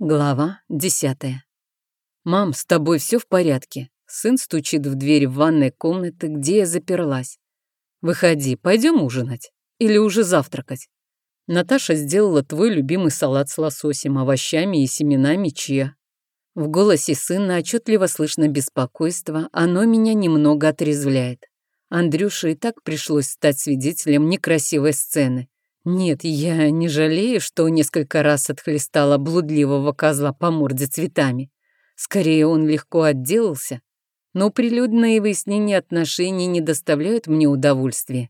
Глава десятая. «Мам, с тобой все в порядке?» Сын стучит в дверь в ванной комнаты, где я заперлась. «Выходи, пойдем ужинать. Или уже завтракать?» Наташа сделала твой любимый салат с лососем, овощами и семенами чья. В голосе сына отчетливо слышно беспокойство, оно меня немного отрезвляет. Андрюше и так пришлось стать свидетелем некрасивой сцены. Нет, я не жалею, что несколько раз отхлестала блудливого козла по морде цветами. Скорее, он легко отделался. Но прилюдные выяснения отношений не доставляют мне удовольствия.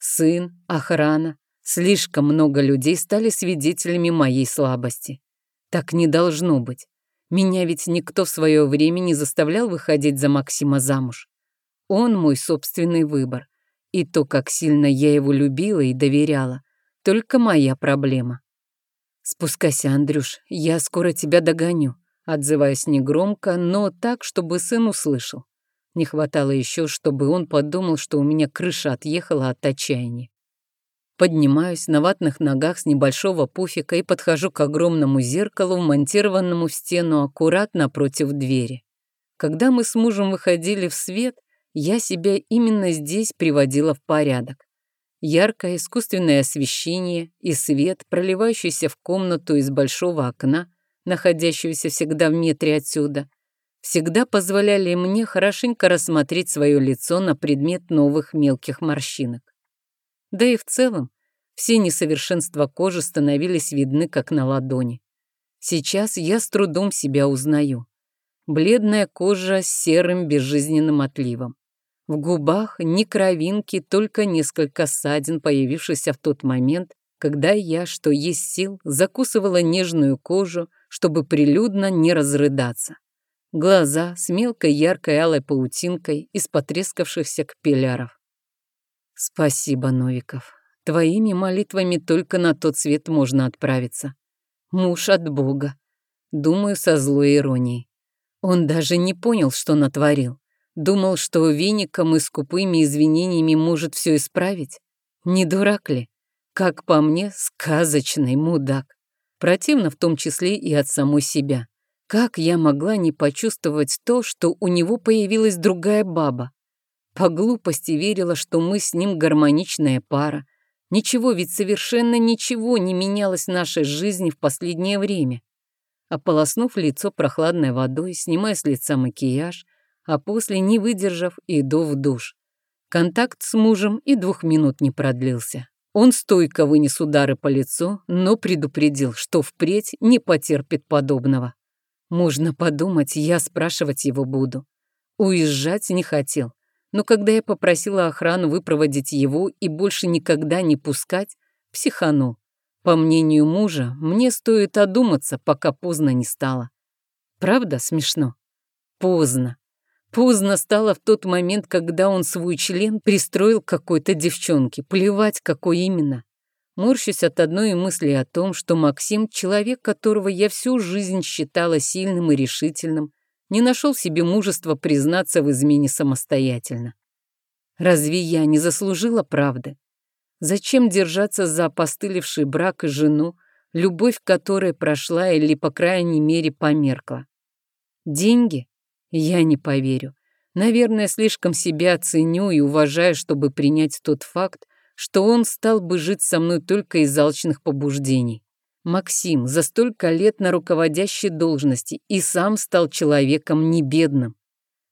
Сын, охрана, слишком много людей стали свидетелями моей слабости. Так не должно быть. Меня ведь никто в свое время не заставлял выходить за Максима замуж. Он мой собственный выбор. И то, как сильно я его любила и доверяла, только моя проблема. Спускайся, Андрюш, я скоро тебя догоню. Отзываясь негромко, но так, чтобы сын услышал. Не хватало еще, чтобы он подумал, что у меня крыша отъехала от отчаяния. Поднимаюсь на ватных ногах с небольшого пуфика и подхожу к огромному зеркалу, вмонтированному в стену аккуратно напротив двери. Когда мы с мужем выходили в свет, я себя именно здесь приводила в порядок. Яркое искусственное освещение и свет, проливающийся в комнату из большого окна, находящегося всегда в метре отсюда, всегда позволяли мне хорошенько рассмотреть свое лицо на предмет новых мелких морщинок. Да и в целом, все несовершенства кожи становились видны как на ладони. Сейчас я с трудом себя узнаю. Бледная кожа с серым безжизненным отливом. В губах ни кровинки, только несколько ссадин, появившихся в тот момент, когда я, что есть сил, закусывала нежную кожу, чтобы прилюдно не разрыдаться. Глаза с мелкой яркой алой паутинкой из потрескавшихся капилляров. Спасибо, Новиков. Твоими молитвами только на тот свет можно отправиться. Муж от Бога. Думаю, со злой иронией. Он даже не понял, что натворил. Думал, что веником и скупыми извинениями может все исправить? Не дурак ли? Как по мне, сказочный мудак. Противно в том числе и от самой себя. Как я могла не почувствовать то, что у него появилась другая баба? По глупости верила, что мы с ним гармоничная пара. Ничего, ведь совершенно ничего не менялось в нашей жизни в последнее время. Ополоснув лицо прохладной водой, снимая с лица макияж, а после, не выдержав, иду в душ. Контакт с мужем и двух минут не продлился. Он стойко вынес удары по лицу, но предупредил, что впредь не потерпит подобного. Можно подумать, я спрашивать его буду. Уезжать не хотел, но когда я попросила охрану выпроводить его и больше никогда не пускать, психанул. По мнению мужа, мне стоит одуматься, пока поздно не стало. Правда смешно? Поздно. Поздно стало в тот момент, когда он свой член пристроил какой-то девчонке. Плевать, какой именно. Морщусь от одной мысли о том, что Максим, человек, которого я всю жизнь считала сильным и решительным, не нашел себе мужества признаться в измене самостоятельно. Разве я не заслужила правды? Зачем держаться за опостылевший брак и жену, любовь которой прошла или, по крайней мере, померкла? Деньги? Я не поверю. Наверное, слишком себя ценю и уважаю, чтобы принять тот факт, что он стал бы жить со мной только из алчных побуждений. Максим за столько лет на руководящей должности и сам стал человеком не бедным.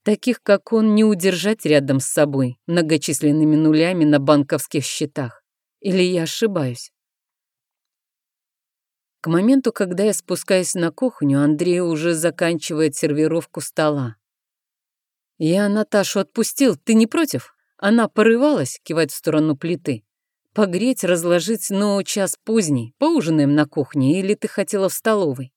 Таких, как он, не удержать рядом с собой многочисленными нулями на банковских счетах. Или я ошибаюсь? К моменту, когда я спускаюсь на кухню, Андрей уже заканчивает сервировку стола. «Я Наташу отпустил, ты не против?» Она порывалась, кивать в сторону плиты. «Погреть, разложить, но час поздний. Поужинаем на кухне, или ты хотела в столовой?»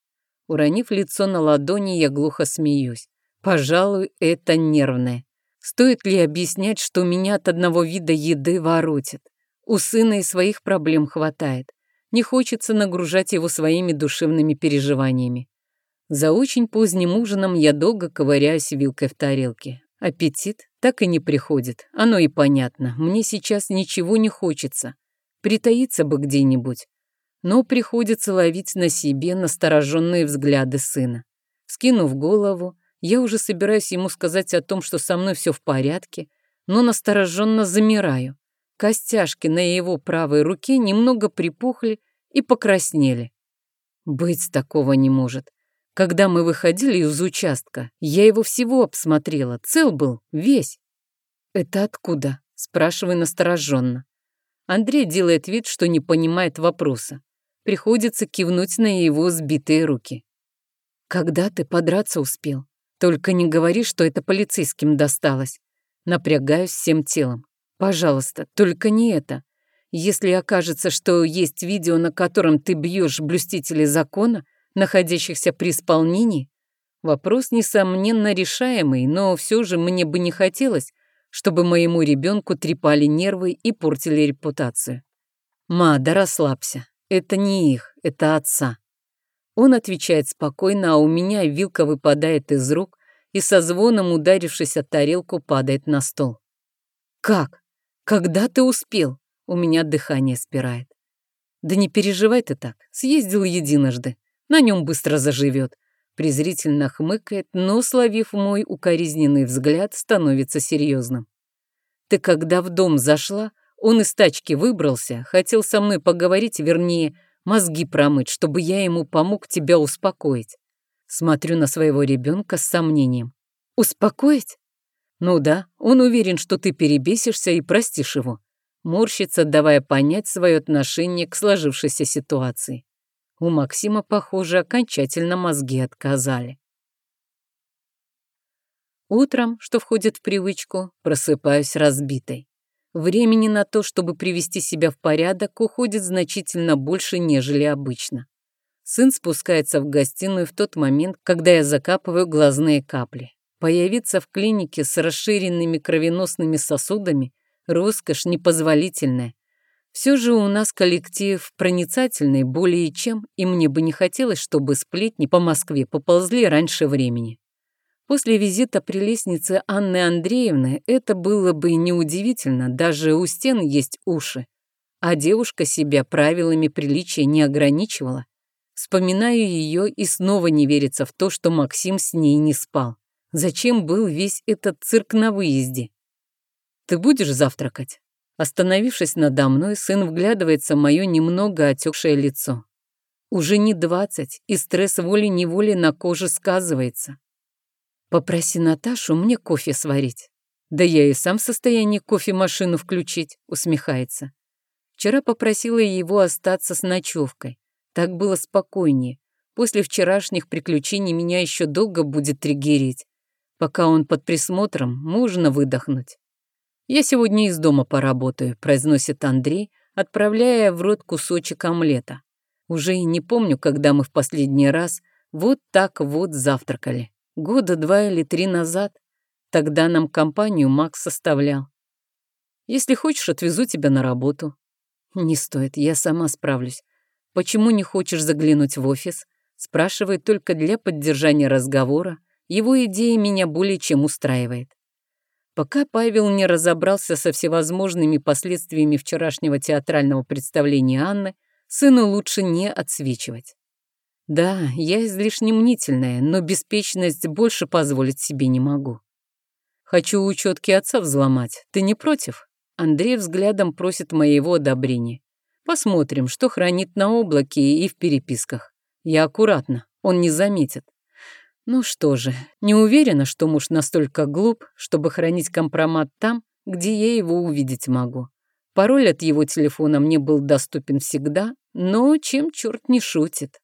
Уронив лицо на ладони, я глухо смеюсь. «Пожалуй, это нервное. Стоит ли объяснять, что меня от одного вида еды воротит? У сына и своих проблем хватает. Не хочется нагружать его своими душевными переживаниями. За очень поздним ужином я долго ковыряюсь вилкой в тарелке. Аппетит так и не приходит. Оно и понятно. Мне сейчас ничего не хочется. Притаиться бы где-нибудь. но приходится ловить на себе настороженные взгляды сына. Скинув голову, я уже собираюсь ему сказать о том, что со мной все в порядке, но настороженно замираю. Костяшки на его правой руке немного припухли и покраснели. Быть такого не может. Когда мы выходили из участка, я его всего обсмотрела, цел был, весь. «Это откуда?» – спрашиваю настороженно. Андрей делает вид, что не понимает вопроса. Приходится кивнуть на его сбитые руки. «Когда ты подраться успел? Только не говори, что это полицейским досталось. Напрягаюсь всем телом. Пожалуйста, только не это. Если окажется, что есть видео, на котором ты бьешь блюстителей закона, находящихся при исполнении, вопрос, несомненно, решаемый, но все же мне бы не хотелось, чтобы моему ребенку трепали нервы и портили репутацию. «Ма, да расслабься. Это не их, это отца». Он отвечает спокойно, а у меня вилка выпадает из рук и со звоном, ударившись о тарелку, падает на стол. «Как? Когда ты успел?» У меня дыхание спирает. «Да не переживай ты так. Съездил единожды. На нем быстро заживет». Презрительно хмыкает, но, словив мой укоризненный взгляд, становится серьезным. «Ты когда в дом зашла, он из тачки выбрался, хотел со мной поговорить, вернее, мозги промыть, чтобы я ему помог тебя успокоить. Смотрю на своего ребенка с сомнением. Успокоить? Ну да, он уверен, что ты перебесишься и простишь его. Морщится, давая понять свое отношение к сложившейся ситуации. У Максима, похоже, окончательно мозги отказали. Утром, что входит в привычку, просыпаюсь разбитой. Времени на то, чтобы привести себя в порядок, уходит значительно больше, нежели обычно. Сын спускается в гостиную в тот момент, когда я закапываю глазные капли. Появиться в клинике с расширенными кровеносными сосудами – роскошь непозволительная. Все же у нас коллектив проницательный более чем, и мне бы не хотелось, чтобы сплетни по Москве поползли раньше времени. После визита прелестницы Анны Андреевны это было бы неудивительно, даже у стен есть уши. А девушка себя правилами приличия не ограничивала. Вспоминаю ее и снова не верится в то, что Максим с ней не спал. Зачем был весь этот цирк на выезде? «Ты будешь завтракать?» Остановившись надо мной, сын вглядывается в мое немного отекшее лицо. Уже не двадцать, и стресс волей-неволей на коже сказывается. Попроси Наташу мне кофе сварить. Да я и сам в состоянии кофемашину включить, усмехается. Вчера попросила его остаться с ночевкой. Так было спокойнее. После вчерашних приключений меня еще долго будет триггерить. Пока он под присмотром, можно выдохнуть. «Я сегодня из дома поработаю», — произносит Андрей, отправляя в рот кусочек омлета. Уже и не помню, когда мы в последний раз вот так вот завтракали. Года два или три назад. Тогда нам компанию Макс составлял. Если хочешь, отвезу тебя на работу. Не стоит, я сама справлюсь. Почему не хочешь заглянуть в офис? Спрашивает только для поддержания разговора. Его идея меня более чем устраивает. Пока Павел не разобрался со всевозможными последствиями вчерашнего театрального представления Анны, сыну лучше не отсвечивать. Да, я излишне мнительная, но беспечность больше позволить себе не могу. Хочу учетки отца взломать. Ты не против? Андрей взглядом просит моего одобрения. Посмотрим, что хранит на облаке и в переписках. Я аккуратно, он не заметит. Ну что же, не уверена, что муж настолько глуп, чтобы хранить компромат там, где я его увидеть могу. Пароль от его телефона мне был доступен всегда, но чем черт не шутит.